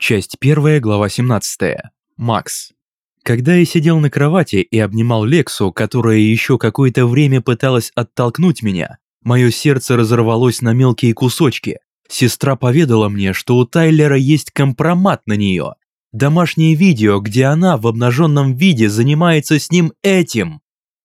Часть 1, глава 17. Макс. Когда я сидел на кровати и обнимал Лексу, которая еще какое-то время пыталась оттолкнуть меня, мое сердце разорвалось на мелкие кусочки. Сестра поведала мне, что у Тайлера есть компромат на нее. Домашнее видео, где она в обнаженном виде занимается с ним этим.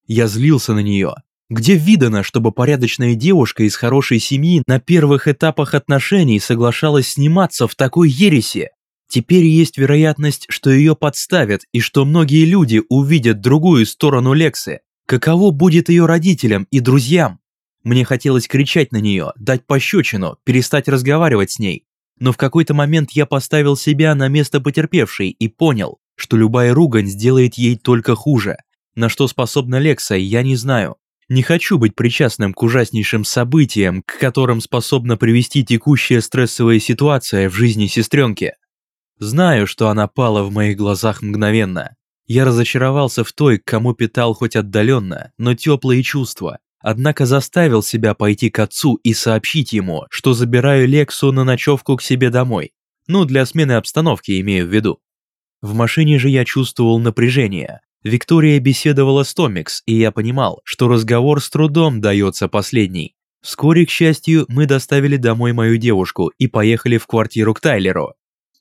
Я злился на нее. Где видано, чтобы порядочная девушка из хорошей семьи на первых этапах отношений соглашалась сниматься в такой ереси? Теперь есть вероятность, что ее подставят и что многие люди увидят другую сторону Лексы. Каково будет ее родителям и друзьям? Мне хотелось кричать на нее, дать пощечину, перестать разговаривать с ней. Но в какой-то момент я поставил себя на место потерпевшей и понял, что любая ругань сделает ей только хуже. На что способна Лекса, я не знаю. Не хочу быть причастным к ужаснейшим событиям, к которым способна привести текущая стрессовая ситуация в жизни сестренки. Знаю, что она пала в моих глазах мгновенно. Я разочаровался в той, к кому питал хоть отдаленно, но теплые чувства, однако заставил себя пойти к отцу и сообщить ему, что забираю Лексу на ночевку к себе домой. Ну, для смены обстановки имею в виду. В машине же я чувствовал напряжение. Виктория беседовала с Томикс, и я понимал, что разговор с трудом дается последний. Вскоре, к счастью, мы доставили домой мою девушку и поехали в квартиру к Тайлеру.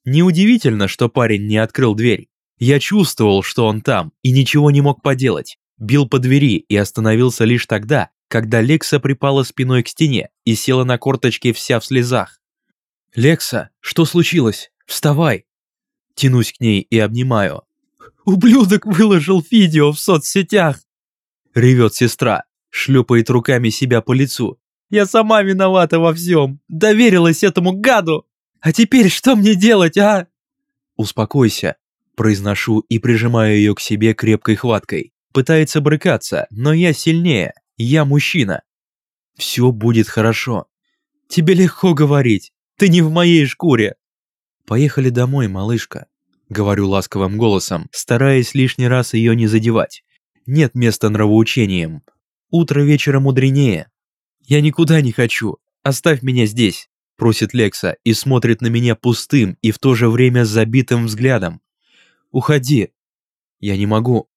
Неудивительно, что парень не открыл дверь. Я чувствовал, что он там, и ничего не мог поделать. Бил по двери и остановился лишь тогда, когда Лекса припала спиной к стене и села на корточки вся в слезах. «Лекса, что случилось? Вставай!» Тянусь к ней и обнимаю. «Ублюдок выложил видео в соцсетях!» Ревет сестра, шлепает руками себя по лицу. «Я сама виновата во всем! Доверилась этому гаду! А теперь что мне делать, а?» «Успокойся», произношу и прижимаю ее к себе крепкой хваткой. Пытается брыкаться, но я сильнее, я мужчина. Все будет хорошо. Тебе легко говорить, ты не в моей шкуре. Поехали домой, малышка. Говорю ласковым голосом, стараясь лишний раз ее не задевать. Нет места нравоучениям. Утро вечера мудренее. Я никуда не хочу. Оставь меня здесь, просит Лекса и смотрит на меня пустым и в то же время забитым взглядом. Уходи. Я не могу.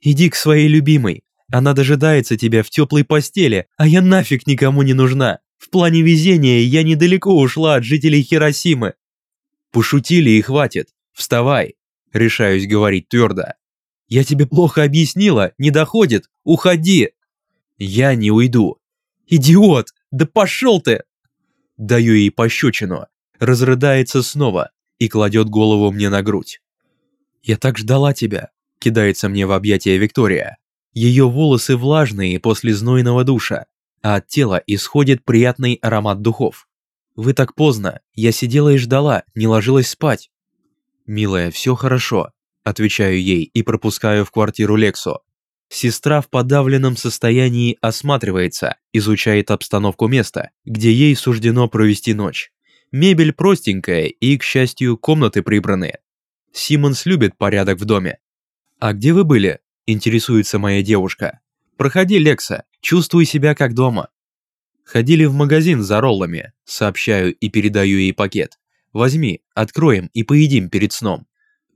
Иди к своей любимой. Она дожидается тебя в теплой постели, а я нафиг никому не нужна. В плане везения я недалеко ушла от жителей Хиросимы. Пошутили и хватит. Вставай. Решаюсь говорить твердо. Я тебе плохо объяснила, не доходит. Уходи. Я не уйду. Идиот, да пошел ты. Даю ей пощечину. Разрыдается снова и кладет голову мне на грудь. Я так ждала тебя. Кидается мне в объятия Виктория. Ее волосы влажные после знойного душа, а от тела исходит приятный аромат духов. Вы так поздно, я сидела и ждала, не ложилась спать. Милая, все хорошо, отвечаю ей и пропускаю в квартиру Лексу. Сестра в подавленном состоянии осматривается, изучает обстановку места, где ей суждено провести ночь. Мебель простенькая и, к счастью, комнаты прибраны. Симмонс любит порядок в доме, «А где вы были?» – интересуется моя девушка. «Проходи, Лекса, чувствуй себя как дома». «Ходили в магазин за роллами», – сообщаю и передаю ей пакет. «Возьми, откроем и поедим перед сном».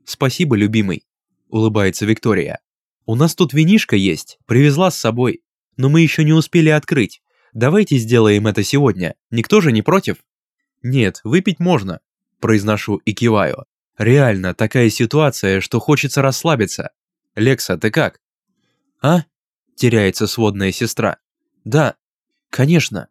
«Спасибо, любимый», – улыбается Виктория. «У нас тут винишка есть, привезла с собой, но мы еще не успели открыть. Давайте сделаем это сегодня, никто же не против?» «Нет, выпить можно», – произношу и киваю. Реально, такая ситуация, что хочется расслабиться. Лекса, ты как? А? Теряется сводная сестра. Да, конечно.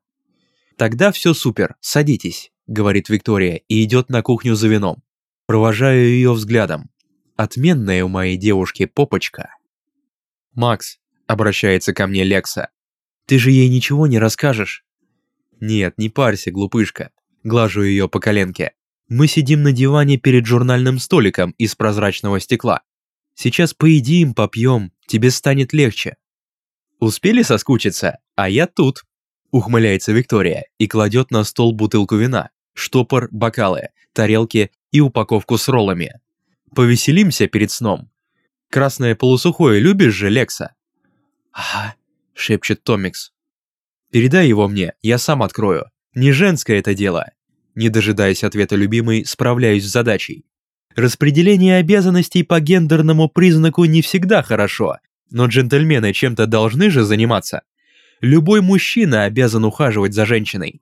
Тогда все супер, садитесь, говорит Виктория и идет на кухню за вином. Провожаю ее взглядом. Отменная у моей девушки попочка. Макс, обращается ко мне Лекса. Ты же ей ничего не расскажешь? Нет, не парься, глупышка. Глажу ее по коленке. Мы сидим на диване перед журнальным столиком из прозрачного стекла. Сейчас поедим, попьем, тебе станет легче. Успели соскучиться? А я тут. Ухмыляется Виктория и кладет на стол бутылку вина, штопор, бокалы, тарелки и упаковку с роллами. Повеселимся перед сном. Красное полусухое любишь же, Лекса? Ага, шепчет Томикс. Передай его мне, я сам открою. Не женское это дело. Не дожидаясь ответа любимой, справляюсь с задачей. Распределение обязанностей по гендерному признаку не всегда хорошо, но джентльмены чем-то должны же заниматься. Любой мужчина обязан ухаживать за женщиной.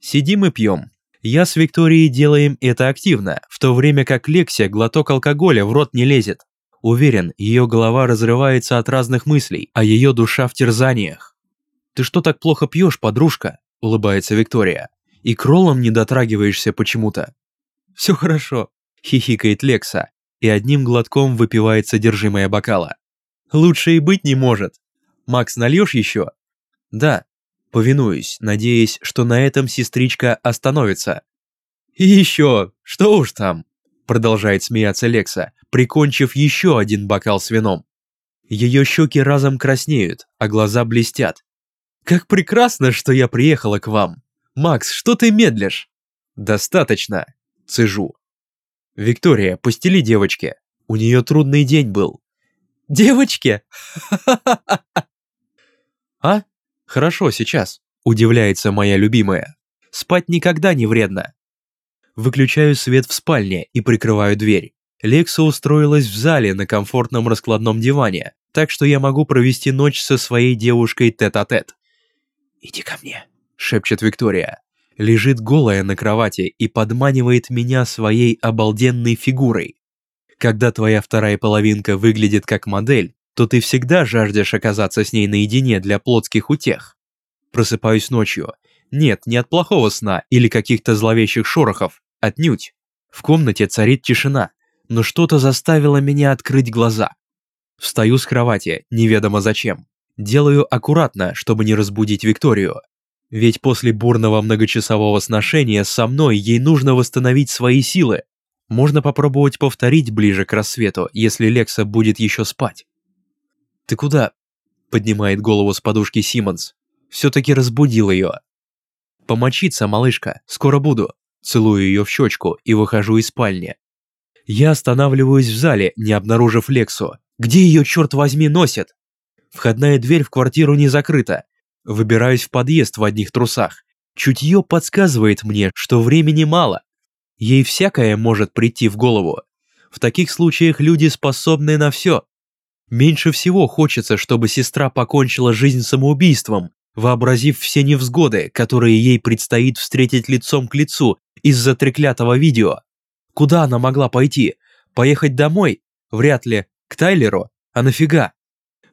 Сидим и пьем. Я с Викторией делаем это активно, в то время как Лексия глоток алкоголя в рот не лезет. Уверен, ее голова разрывается от разных мыслей, а ее душа в терзаниях. «Ты что так плохо пьешь, подружка?» – улыбается Виктория. «И кролом не дотрагиваешься почему-то». «Все хорошо», – хихикает Лекса и одним глотком выпивает содержимое бокала. «Лучше и быть не может. Макс, нальешь еще?» «Да», повинуюсь, надеясь, что на этом сестричка остановится. «И еще, что уж там?» продолжает смеяться Лекса, прикончив еще один бокал с вином. Ее щеки разом краснеют, а глаза блестят. «Как прекрасно, что я приехала к вам! Макс, что ты медлишь?» «Достаточно!» – цежу. «Виктория, постели девочке. У нее трудный день был». «Девочке? «А? Хорошо, сейчас», – удивляется моя любимая. «Спать никогда не вредно». Выключаю свет в спальне и прикрываю дверь. Лекса устроилась в зале на комфортном раскладном диване, так что я могу провести ночь со своей девушкой тет-а-тет. -тет. «Иди ко мне», — шепчет Виктория. Лежит голая на кровати и подманивает меня своей обалденной фигурой. Когда твоя вторая половинка выглядит как модель, то ты всегда жаждешь оказаться с ней наедине для плотских утех. Просыпаюсь ночью. Нет, не от плохого сна или каких-то зловещих шорохов, отнюдь. В комнате царит тишина, но что-то заставило меня открыть глаза. Встаю с кровати, неведомо зачем. Делаю аккуратно, чтобы не разбудить Викторию. Ведь после бурного многочасового сношения со мной ей нужно восстановить свои силы. Можно попробовать повторить ближе к рассвету, если Лекса будет еще спать. «Ты куда?» – поднимает голову с подушки Симмонс. Все-таки разбудил ее. «Помочиться, малышка, скоро буду». Целую ее в щечку и выхожу из спальни. Я останавливаюсь в зале, не обнаружив Лексу. Где ее, черт возьми, носит? Входная дверь в квартиру не закрыта. Выбираюсь в подъезд в одних трусах. Чутье подсказывает мне, что времени мало. Ей всякое может прийти в голову. В таких случаях люди способны на все. Меньше всего хочется, чтобы сестра покончила жизнь самоубийством, вообразив все невзгоды, которые ей предстоит встретить лицом к лицу из-за треклятого видео. Куда она могла пойти? Поехать домой? Вряд ли. К Тайлеру? А нафига?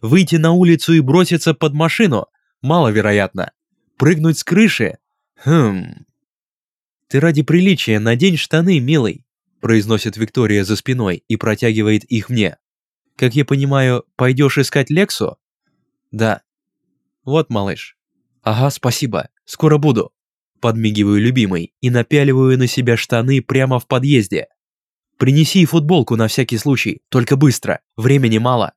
Выйти на улицу и броситься под машину? Маловероятно. Прыгнуть с крыши? Хм. Ты ради приличия надень штаны, милый, произносит Виктория за спиной и протягивает их мне. Как я понимаю, пойдешь искать Лексу? Да. Вот, малыш. Ага, спасибо. Скоро буду. Подмигиваю любимой и напяливаю на себя штаны прямо в подъезде. Принеси футболку на всякий случай, только быстро, времени мало.